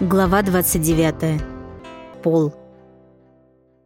Глава 29. Пол.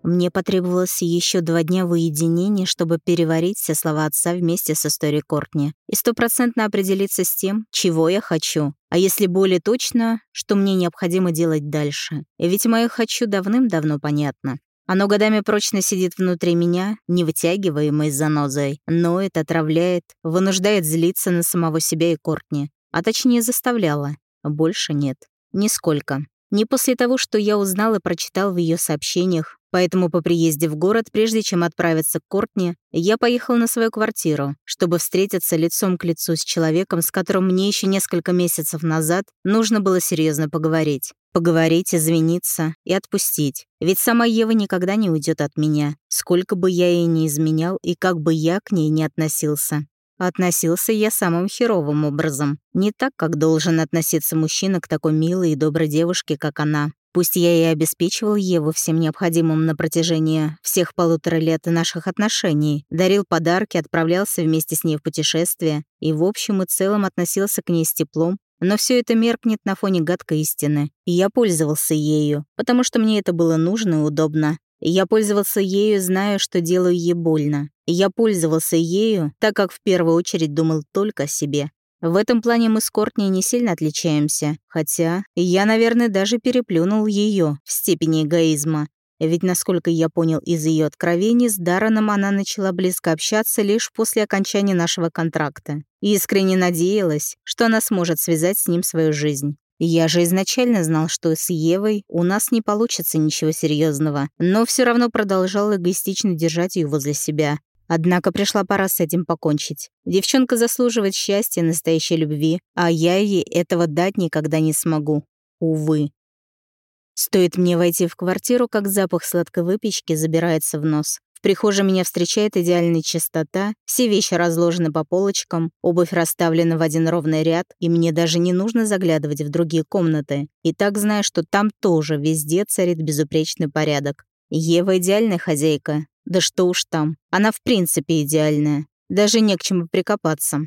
Мне потребовалось еще два дня в уединении, чтобы переварить все слова отца вместе с историей Кортни и стопроцентно определиться с тем, чего я хочу, а если более точно, что мне необходимо делать дальше. И ведь мое «хочу» давным-давно понятно. Оно годами прочно сидит внутри меня, невытягиваемой занозой, ноет, отравляет, вынуждает злиться на самого себя и Кортни, а точнее заставляла. Больше нет. Нисколько. Не после того, что я узнал и прочитал в ее сообщениях, поэтому по приезде в город, прежде чем отправиться к Кортни, я поехал на свою квартиру, чтобы встретиться лицом к лицу с человеком, с которым мне еще несколько месяцев назад нужно было серьезно поговорить. Поговорить, извиниться и отпустить. Ведь сама Ева никогда не уйдет от меня, сколько бы я ей не изменял и как бы я к ней не относился. Относился я самым херовым образом. Не так, как должен относиться мужчина к такой милой и доброй девушке, как она. Пусть я и обеспечивал Еву всем необходимым на протяжении всех полутора лет наших отношений, дарил подарки, отправлялся вместе с ней в путешествие и в общем и целом относился к ней с теплом, но все это меркнет на фоне гадкой истины. И я пользовался ею, потому что мне это было нужно и удобно. Я пользовался ею, зная, что делаю ей больно. Я пользовался ею, так как в первую очередь думал только о себе. В этом плане мы с Кортней не сильно отличаемся, хотя я, наверное, даже переплюнул ее в степени эгоизма. Ведь, насколько я понял из ее откровений, с Дарреном она начала близко общаться лишь после окончания нашего контракта. Искренне надеялась, что она сможет связать с ним свою жизнь. Я же изначально знал, что с Евой у нас не получится ничего серьезного, но все равно продолжал эгоистично держать ее возле себя. Однако пришла пора с этим покончить. Девчонка заслуживает счастья, настоящей любви, а я ей этого дать никогда не смогу. Увы. Стоит мне войти в квартиру, как запах сладкой выпечки забирается в нос прихожей меня встречает идеальная чистота, все вещи разложены по полочкам, обувь расставлена в один ровный ряд, и мне даже не нужно заглядывать в другие комнаты. И так знаю, что там тоже везде царит безупречный порядок. Ева идеальная хозяйка. Да что уж там. Она в принципе идеальная. Даже не к чему прикопаться.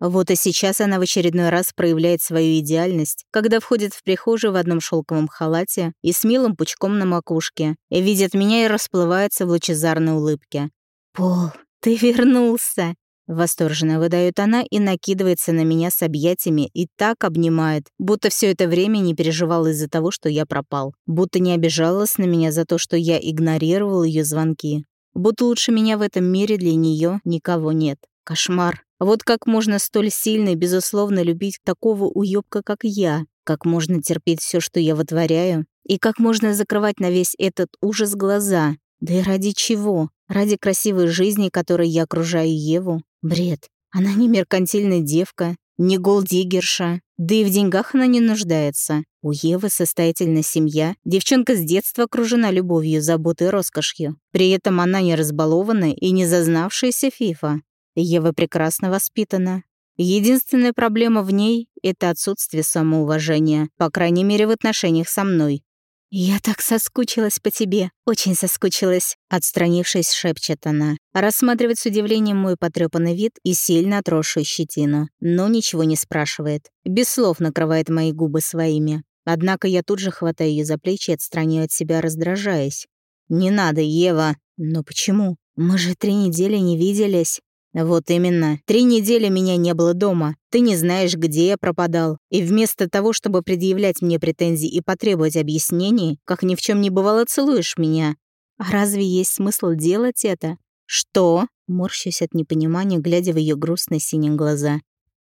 Вот и сейчас она в очередной раз проявляет свою идеальность, когда входит в прихожую в одном шелковом халате и с милым пучком на макушке, и видит меня и расплывается в лучезарной улыбке. «Пол, ты вернулся!» Восторженно выдает она и накидывается на меня с объятиями и так обнимает, будто все это время не переживала из-за того, что я пропал. Будто не обижалась на меня за то, что я игнорировал ее звонки. Будто лучше меня в этом мире для нее никого нет. Кошмар. Вот как можно столь сильно и безусловно любить такого уёбка, как я? Как можно терпеть все, что я вытворяю? И как можно закрывать на весь этот ужас глаза? Да и ради чего? Ради красивой жизни, которой я окружаю Еву? Бред. Она не меркантильная девка, не голдигерша, да и в деньгах она не нуждается. У Евы состоятельная семья, девчонка с детства окружена любовью, заботой и роскошью. При этом она не разбалованная и не зазнавшаяся фифа. Ева прекрасно воспитана. Единственная проблема в ней — это отсутствие самоуважения, по крайней мере, в отношениях со мной. «Я так соскучилась по тебе, очень соскучилась», — отстранившись, шепчет она. Рассматривает с удивлением мой потрёпанный вид и сильно отросшую щетину, но ничего не спрашивает. Без слов накрывает мои губы своими. Однако я тут же хватаю ее за плечи и отстраняю от себя, раздражаясь. «Не надо, Ева!» «Но почему? Мы же три недели не виделись». «Вот именно. Три недели меня не было дома. Ты не знаешь, где я пропадал. И вместо того, чтобы предъявлять мне претензии и потребовать объяснений, как ни в чем не бывало, целуешь меня. А разве есть смысл делать это? Что?» Морщусь от непонимания, глядя в ее грустные синие глаза.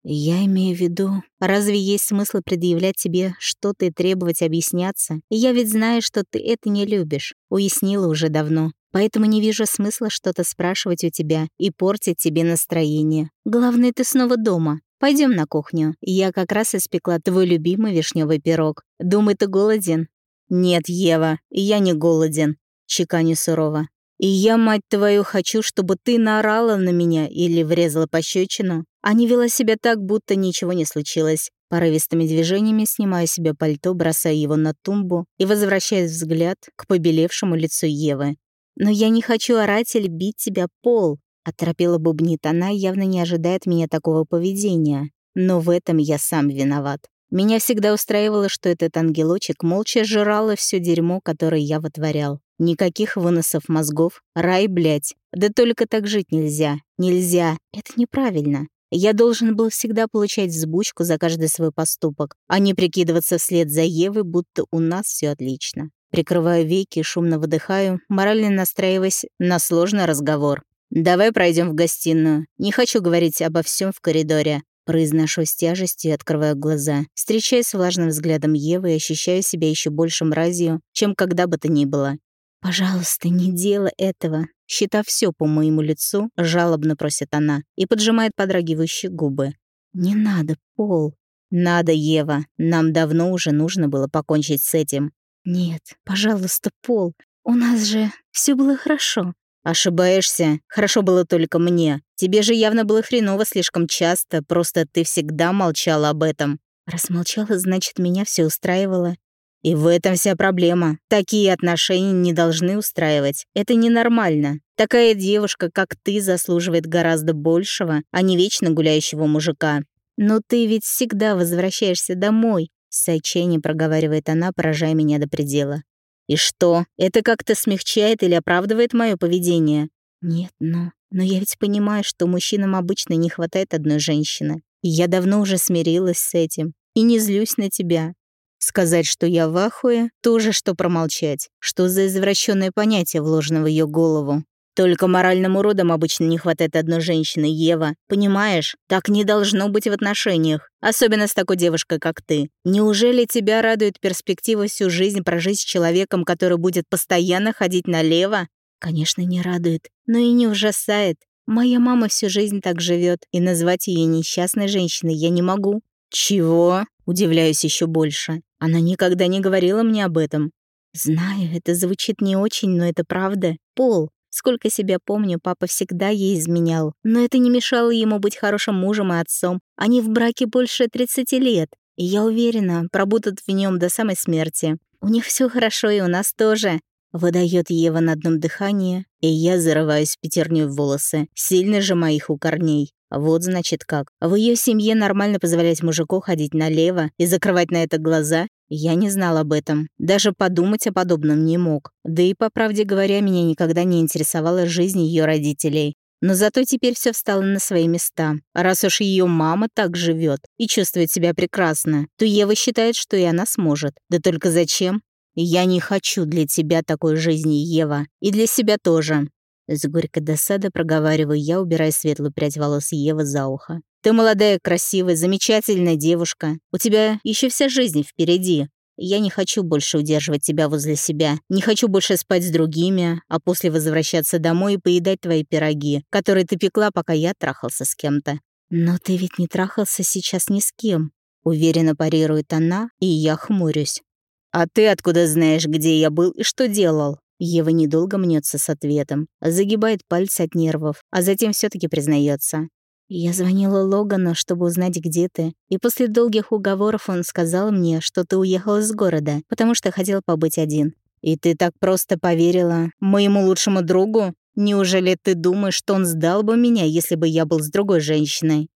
«Я имею в виду, разве есть смысл предъявлять тебе что-то и требовать объясняться? Я ведь знаю, что ты это не любишь. Уяснила уже давно. Поэтому не вижу смысла что-то спрашивать у тебя и портить тебе настроение. Главное, ты снова дома. Пойдем на кухню. Я как раз испекла твой любимый вишневый пирог. Думаю, ты голоден?» «Нет, Ева, я не голоден», — чеканю сурово. «И я, мать твою, хочу, чтобы ты наорала на меня или врезала пощечину, а не вела себя так, будто ничего не случилось. Порывистыми движениями снимаю себе пальто, бросаю его на тумбу и возвращаю взгляд к побелевшему лицу Евы. «Но я не хочу орать или бить тебя, Пол», — оторопела бубнит она, явно не ожидает меня такого поведения. Но в этом я сам виноват. Меня всегда устраивало, что этот ангелочек молча жрал все дерьмо, которое я вытворял. Никаких выносов мозгов. Рай, блядь. Да только так жить нельзя. Нельзя. Это неправильно. Я должен был всегда получать взбучку за каждый свой поступок, а не прикидываться вслед за Евой, будто у нас все отлично. Прикрываю веки, шумно выдыхаю, морально настраиваясь на сложный разговор. «Давай пройдем в гостиную. Не хочу говорить обо всем в коридоре». Произношу с тяжестью и открываю глаза. Встречаюсь с влажным взглядом Евы и ощущаю себя еще больше мразью, чем когда бы то ни было. «Пожалуйста, не делай этого!» Считав все по моему лицу, жалобно просит она и поджимает подрагивающие губы. «Не надо, Пол!» «Надо, Ева! Нам давно уже нужно было покончить с этим!» «Нет, пожалуйста, Пол, у нас же все было хорошо!» «Ошибаешься. Хорошо было только мне. Тебе же явно было хреново слишком часто, просто ты всегда молчала об этом». Раз молчала, значит, меня все устраивало. И в этом вся проблема. Такие отношения не должны устраивать. Это ненормально. Такая девушка, как ты, заслуживает гораздо большего, а не вечно гуляющего мужика. Но ты ведь всегда возвращаешься домой, с отчаянием проговаривает она, поражая меня до предела. И что, это как-то смягчает или оправдывает мое поведение? Нет, но... Но я ведь понимаю, что мужчинам обычно не хватает одной женщины. И я давно уже смирилась с этим. И не злюсь на тебя. Сказать, что я в ахуе, тоже что промолчать. Что за извращенное понятие вложено в ее голову? Только моральным уродам обычно не хватает одной женщины, Ева. Понимаешь? Так не должно быть в отношениях. Особенно с такой девушкой, как ты. Неужели тебя радует перспектива всю жизнь прожить с человеком, который будет постоянно ходить налево? Конечно, не радует, но и не ужасает. Моя мама всю жизнь так живет, и назвать ее несчастной женщиной я не могу. Чего? Удивляюсь еще больше. Она никогда не говорила мне об этом. Знаю, это звучит не очень, но это правда. Пол. Сколько себя помню, папа всегда ей изменял. Но это не мешало ему быть хорошим мужем и отцом. Они в браке больше 30 лет. И я уверена, пробудут в нем до самой смерти. У них все хорошо, и у нас тоже. Выдает Ева на одном дыхании, и я зарываюсь пятерню в волосы, сильно же моих у корней. Вот значит как. В ее семье нормально позволять мужику ходить налево и закрывать на это глаза? Я не знал об этом. Даже подумать о подобном не мог. Да и, по правде говоря, меня никогда не интересовала жизнь ее родителей. Но зато теперь все встало на свои места. Раз уж ее мама так живет и чувствует себя прекрасно, то Ева считает, что и она сможет. Да только зачем? Я не хочу для тебя такой жизни, Ева. И для себя тоже. С горькой досадой проговариваю я, убирая светлую прядь волос Евы за ухо. «Ты молодая, красивая, замечательная девушка. У тебя еще вся жизнь впереди. Я не хочу больше удерживать тебя возле себя. Не хочу больше спать с другими, а после возвращаться домой и поедать твои пироги, которые ты пекла, пока я трахался с кем-то». «Но ты ведь не трахался сейчас ни с кем», — уверенно парирует она, и я хмурюсь. «А ты откуда знаешь, где я был и что делал?» Ева недолго мнется с ответом, загибает пальцы от нервов, а затем все таки признается. «Я звонила Логану, чтобы узнать, где ты, и после долгих уговоров он сказал мне, что ты уехал из города, потому что хотел побыть один. И ты так просто поверила моему лучшему другу? Неужели ты думаешь, что он сдал бы меня, если бы я был с другой женщиной?»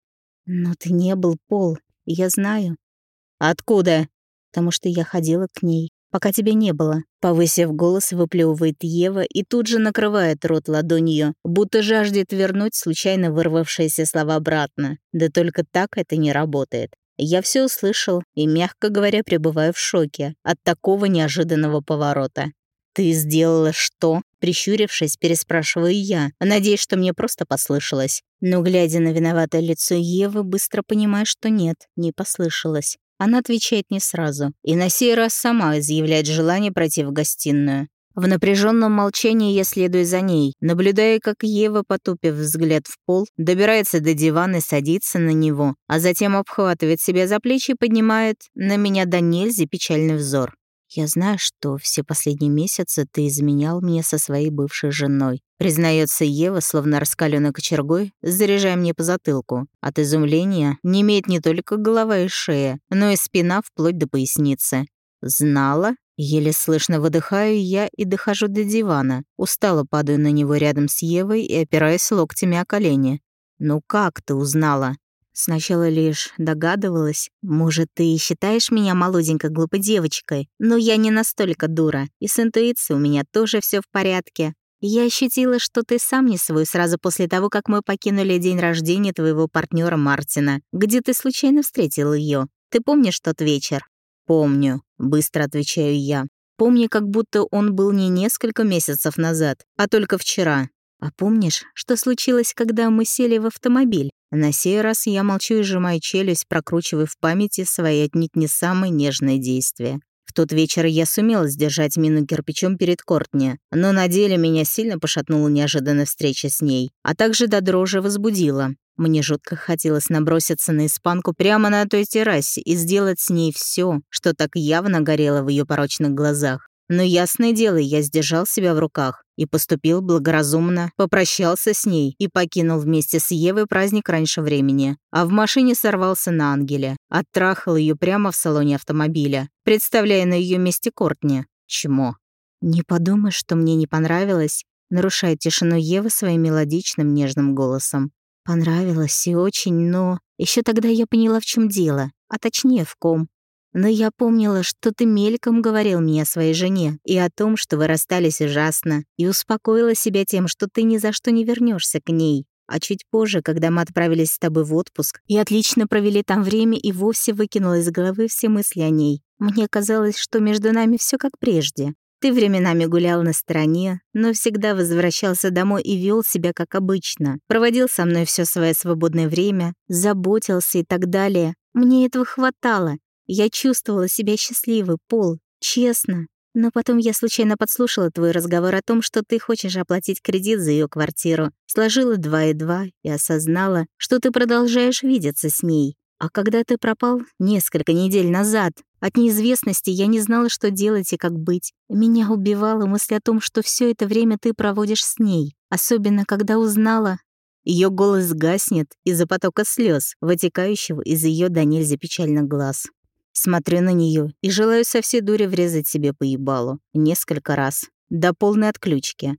«Но ты не был, Пол, я знаю». «Откуда?» «Потому что я ходила к ней пока тебя не было». Повысив голос, выплевывает Ева и тут же накрывает рот ладонью, будто жаждет вернуть случайно вырвавшиеся слова обратно. Да только так это не работает. Я все услышал и, мягко говоря, пребываю в шоке от такого неожиданного поворота. «Ты сделала что?» Прищурившись, переспрашиваю я, надеясь, что мне просто послышалось. Но, глядя на виноватое лицо Евы, быстро понимаю, что нет, не послышалось. Она отвечает не сразу, и на сей раз сама изъявляет желание пройти в гостиную. В напряженном молчании я следую за ней, наблюдая, как Ева, потупив взгляд в пол, добирается до дивана и садится на него, а затем обхватывает себя за плечи и поднимает на меня до нельзя печальный взор. «Я знаю, что все последние месяцы ты изменял мне со своей бывшей женой», признается Ева, словно раскаленной кочергой, заряжая мне по затылку. От изумления не имеет не только голова и шея, но и спина вплоть до поясницы. «Знала?» Еле слышно выдыхаю я и дохожу до дивана. Устало падаю на него рядом с Евой и опираюсь локтями о колени. «Ну как ты узнала?» Сначала лишь догадывалась. Может, ты считаешь меня молоденькой глупой девочкой, но я не настолько дура, и с интуицией у меня тоже все в порядке. Я ощутила, что ты сам не свой сразу после того, как мы покинули день рождения твоего партнера Мартина, где ты случайно встретил ее. Ты помнишь тот вечер? Помню, быстро отвечаю я. Помню, как будто он был не несколько месяцев назад, а только вчера. А помнишь, что случилось, когда мы сели в автомобиль? На сей раз я молчу и сжимаю челюсть, прокручивая в памяти свои отнюдь не самые нежные действия. В тот вечер я сумела сдержать мину кирпичом перед Кортни, но на деле меня сильно пошатнула неожиданная встреча с ней, а также до дрожи возбудила. Мне жутко хотелось наброситься на испанку прямо на той террасе и сделать с ней все, что так явно горело в ее порочных глазах. Но ясное дело, я сдержал себя в руках и поступил благоразумно, попрощался с ней и покинул вместе с Евой праздник раньше времени, а в машине сорвался на Ангеле, оттрахал ее прямо в салоне автомобиля, представляя на ее месте Кортни. Чмо. «Не подумай, что мне не понравилось», нарушает тишину Евы своим мелодичным нежным голосом. «Понравилось и очень, но...» еще тогда я поняла, в чем дело, а точнее в ком. Но я помнила, что ты мельком говорил мне о своей жене и о том, что вы расстались ужасно, и успокоила себя тем, что ты ни за что не вернешься к ней. А чуть позже, когда мы отправились с тобой в отпуск и отлично провели там время, и вовсе выкинула из головы все мысли о ней. Мне казалось, что между нами все как прежде. Ты временами гулял на стороне, но всегда возвращался домой и вел себя как обычно. Проводил со мной все свое свободное время, заботился и так далее. Мне этого хватало, я чувствовала себя счастливой, Пол, честно. Но потом я случайно подслушала твой разговор о том, что ты хочешь оплатить кредит за ее квартиру. Сложила два и два и осознала, что ты продолжаешь видеться с ней. А когда ты пропал несколько недель назад, от неизвестности я не знала, что делать и как быть. Меня убивала мысль о том, что все это время ты проводишь с ней. Особенно, когда узнала... Ее голос гаснет из-за потока слез, вытекающего из ее до печальных глаз. Смотрю на нее и желаю со всей дури врезать себе по ебалу. Несколько раз. До полной отключки.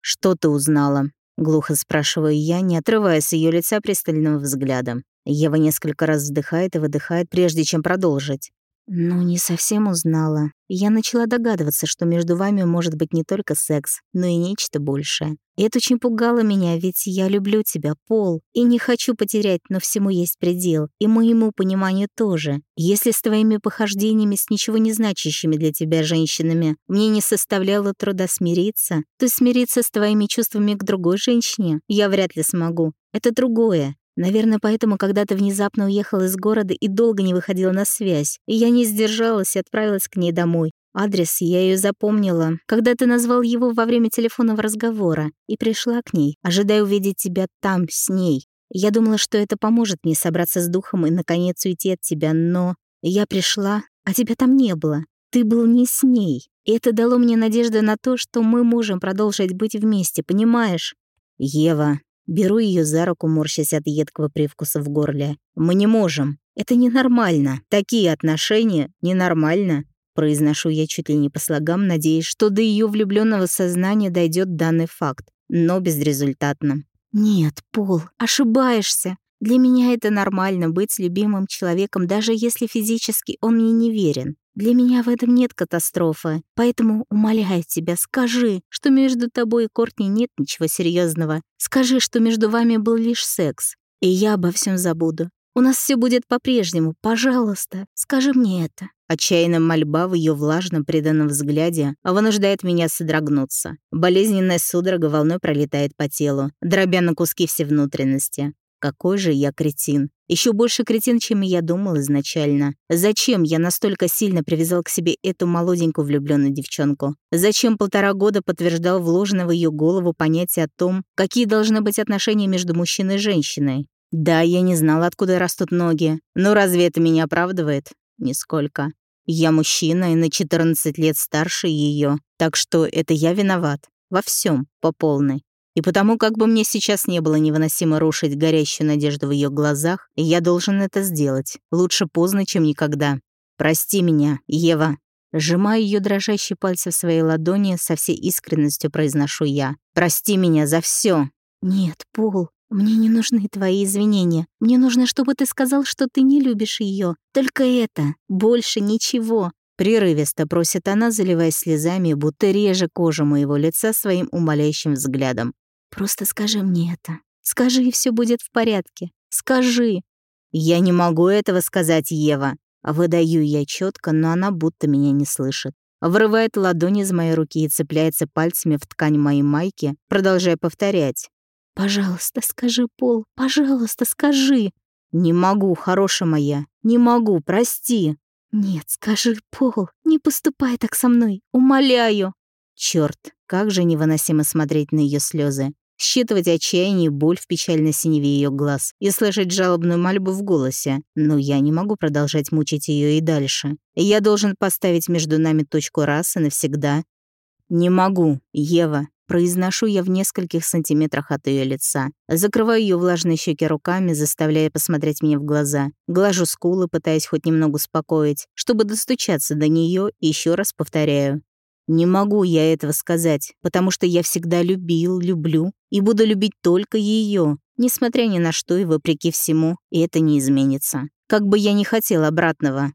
«Что ты узнала?» — глухо спрашиваю я, не отрывая с ее лица пристального взгляда. Ева несколько раз вздыхает и выдыхает, прежде чем продолжить. «Ну, не совсем узнала. Я начала догадываться, что между вами может быть не только секс, но и нечто большее. Это очень пугало меня, ведь я люблю тебя, Пол, и не хочу потерять, но всему есть предел, и моему пониманию тоже. Если с твоими похождениями, с ничего не значащими для тебя женщинами, мне не составляло труда смириться, то смириться с твоими чувствами к другой женщине я вряд ли смогу. Это другое. Наверное, поэтому, когда ты внезапно уехал из города и долго не выходила на связь, и я не сдержалась и отправилась к ней домой. Адрес я ее запомнила, когда ты назвал его во время телефонного разговора, и пришла к ней, ожидая увидеть тебя там, с ней. Я думала, что это поможет мне собраться с духом и, наконец, уйти от тебя, но я пришла, а тебя там не было. Ты был не с ней. И это дало мне надежду на то, что мы можем продолжить быть вместе, понимаешь? Ева, Беру ее за руку, морщась от едкого привкуса в горле. «Мы не можем. Это ненормально. Такие отношения ненормально». Произношу я чуть ли не по слогам, надеясь, что до ее влюбленного сознания дойдет данный факт, но безрезультатно. «Нет, Пол, ошибаешься. Для меня это нормально быть с любимым человеком, даже если физически он мне не верен. Для меня в этом нет катастрофы, поэтому умоляю тебя, скажи, что между тобой и Кортни нет ничего серьезного. Скажи, что между вами был лишь секс, и я обо всем забуду. У нас все будет по-прежнему. Пожалуйста, скажи мне это». Отчаянная мольба в ее влажном преданном взгляде вынуждает меня содрогнуться. Болезненная судорога волной пролетает по телу, дробя на куски все внутренности. Какой же я кретин. Еще больше кретин, чем я думал изначально. Зачем я настолько сильно привязал к себе эту молоденькую влюбленную девчонку? Зачем полтора года подтверждал вложенное в ее голову понятие о том, какие должны быть отношения между мужчиной и женщиной? Да, я не знала, откуда растут ноги. Но разве это меня оправдывает? Нисколько. Я мужчина и на 14 лет старше ее, так что это я виноват. Во всем, по полной. И потому, как бы мне сейчас не было невыносимо рушить горящую надежду в ее глазах, я должен это сделать. Лучше поздно, чем никогда. Прости меня, Ева. Сжимая ее дрожащие пальцы в своей ладони, со всей искренностью произношу я. «Прости меня за все. «Нет, Пол, Мне не нужны твои извинения. Мне нужно, чтобы ты сказал, что ты не любишь ее. Только это. Больше ничего. Прерывисто просит она, заливаясь слезами, будто реже кожу моего лица своим умоляющим взглядом. «Просто скажи мне это. Скажи, и все будет в порядке. Скажи!» «Я не могу этого сказать, Ева!» Выдаю я четко, но она будто меня не слышит. Врывает ладонь из моей руки и цепляется пальцами в ткань моей майки, продолжая повторять. «Пожалуйста, скажи, Пол, пожалуйста, скажи!» «Не могу, хорошая моя, не могу, прости!» «Нет, скажи, Пол, не поступай так со мной, умоляю!» Черт, как же невыносимо смотреть на ее слезы, считывать отчаяние боль в печальной синеве ее глаз и слышать жалобную мольбу в голосе. Но я не могу продолжать мучить ее и дальше. Я должен поставить между нами точку раз и навсегда. «Не могу, Ева, Произношу я в нескольких сантиметрах от ее лица. Закрываю ее влажные щеки руками, заставляя посмотреть мне в глаза. Глажу скулы, пытаясь хоть немного успокоить, чтобы достучаться до нее, еще раз повторяю. Не могу я этого сказать, потому что я всегда любил, люблю и буду любить только ее, несмотря ни на что и вопреки всему, и это не изменится. Как бы я ни хотел обратного,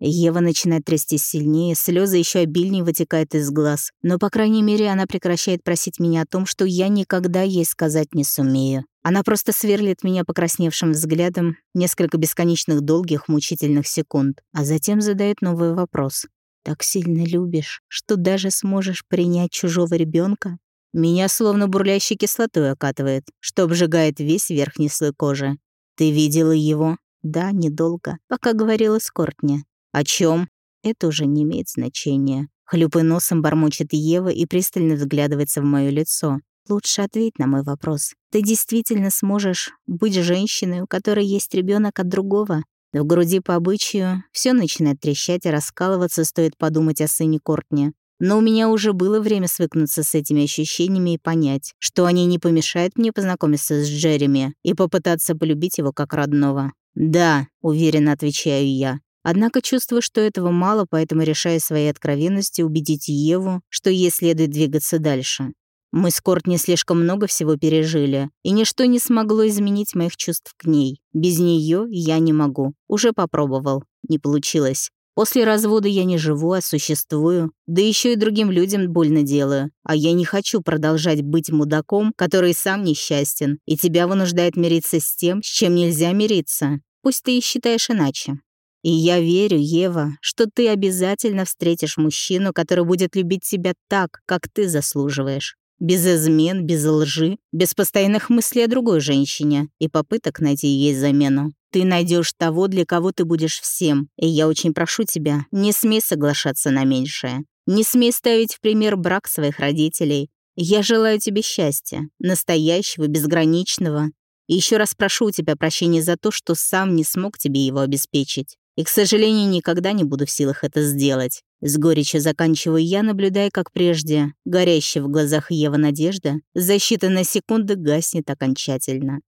Ева начинает трястись сильнее, слезы еще обильнее вытекают из глаз, но, по крайней мере, она прекращает просить меня о том, что я никогда ей сказать не сумею. Она просто сверлит меня покрасневшим взглядом несколько бесконечных долгих мучительных секунд, а затем задает новый вопрос. «Так сильно любишь, что даже сможешь принять чужого ребенка? Меня словно бурлящей кислотой окатывает, что обжигает весь верхний слой кожи. Ты видела его? Да, недолго, пока говорила с Кортни. «О чем? Это уже не имеет значения. Хлюпай носом бормочет Ева и пристально взглядывается в моё лицо. Лучше ответь на мой вопрос. Ты действительно сможешь быть женщиной, у которой есть ребенок от другого? В груди по обычаю все начинает трещать и раскалываться, стоит подумать о сыне Кортни. Но у меня уже было время свыкнуться с этими ощущениями и понять, что они не помешают мне познакомиться с Джереми и попытаться полюбить его как родного. «Да», — уверенно отвечаю я. Однако чувствую, что этого мало, поэтому решаю своей откровенностью убедить Еву, что ей следует двигаться дальше. Мы с Кортни слишком много всего пережили, и ничто не смогло изменить моих чувств к ней. Без нее я не могу. Уже попробовал. Не получилось. После развода я не живу, а существую. Да еще и другим людям больно делаю. А я не хочу продолжать быть мудаком, который сам несчастен, и тебя вынуждает мириться с тем, с чем нельзя мириться. Пусть ты и считаешь иначе. И я верю, Ева, что ты обязательно встретишь мужчину, который будет любить тебя так, как ты заслуживаешь. Без измен, без лжи, без постоянных мыслей о другой женщине и попыток найти ей замену. Ты найдешь того, для кого ты будешь всем. И я очень прошу тебя, не смей соглашаться на меньшее. Не смей ставить в пример брак своих родителей. Я желаю тебе счастья, настоящего, безграничного. И еще раз прошу у тебя прощения за то, что сам не смог тебе его обеспечить. И, к сожалению, никогда не буду в силах это сделать. С горечью заканчиваю я, наблюдая, как прежде, горящая в глазах Ева надежда, за считанные секунды гаснет окончательно.